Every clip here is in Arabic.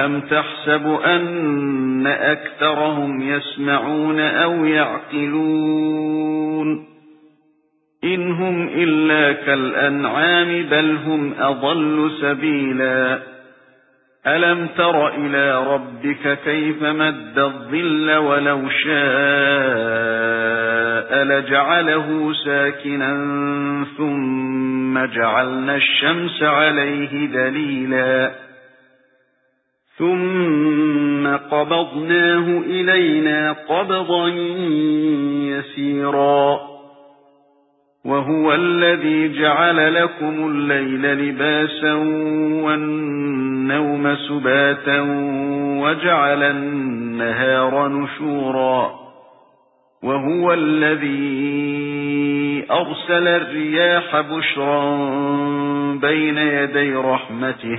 أَمْ تَحْسَبُ أَنَّ أَكْثَرَهُمْ يَسْمَعُونَ أَوْ يَعْقِلُونَ إِنْ هُمْ إِلَّا كَالْأَنْعَامِ بَلْ هُمْ أَضَلُّ سَبِيلًا أَلَمْ تَرَ إِلَى رَبِّكَ كَيْفَ مَدَّ الظِّلَّ وَلَوْ شَاءَ لَجَعَلَهُ سَاكِنًا ثُمَّ جَعَلْنَا الشَّمْسَ عَلَيْهِ دَلِيلًا ثُمَّ قَبَضْنَاهُ إِلَيْنَا قَبْضًا يَسِيرًا. وَهُوَ الَّذِي جَعَلَ لَكُمُ اللَّيْلَ لِبَاسًا وَالنَّوْمَ سُبَاتًا وَجَعَلَ النَّهَارَ نُشُورًا. وَهُوَ الَّذِي أَرْسَلَ الرِّيَاحَ بُشْرًا بَيْنَ يَدَيْ رَحْمَتِهِ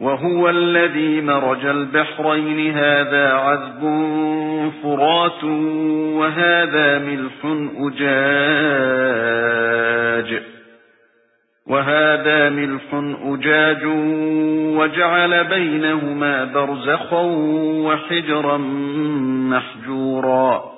وَهُوَ الَّذِي مَرَجَ الْبَحْرَيْنِ. هَذَا عَذْبٌ فُرَاتٌ وَهَذَا مِلْحٌ أُجَاجٌ. وَهَذَا مِلْحٌ أُجَاجٌ وَجَعَلَ بَيْنَهُمَا بَرْزَخًا وَحِجْرًا مَحْجُورًا.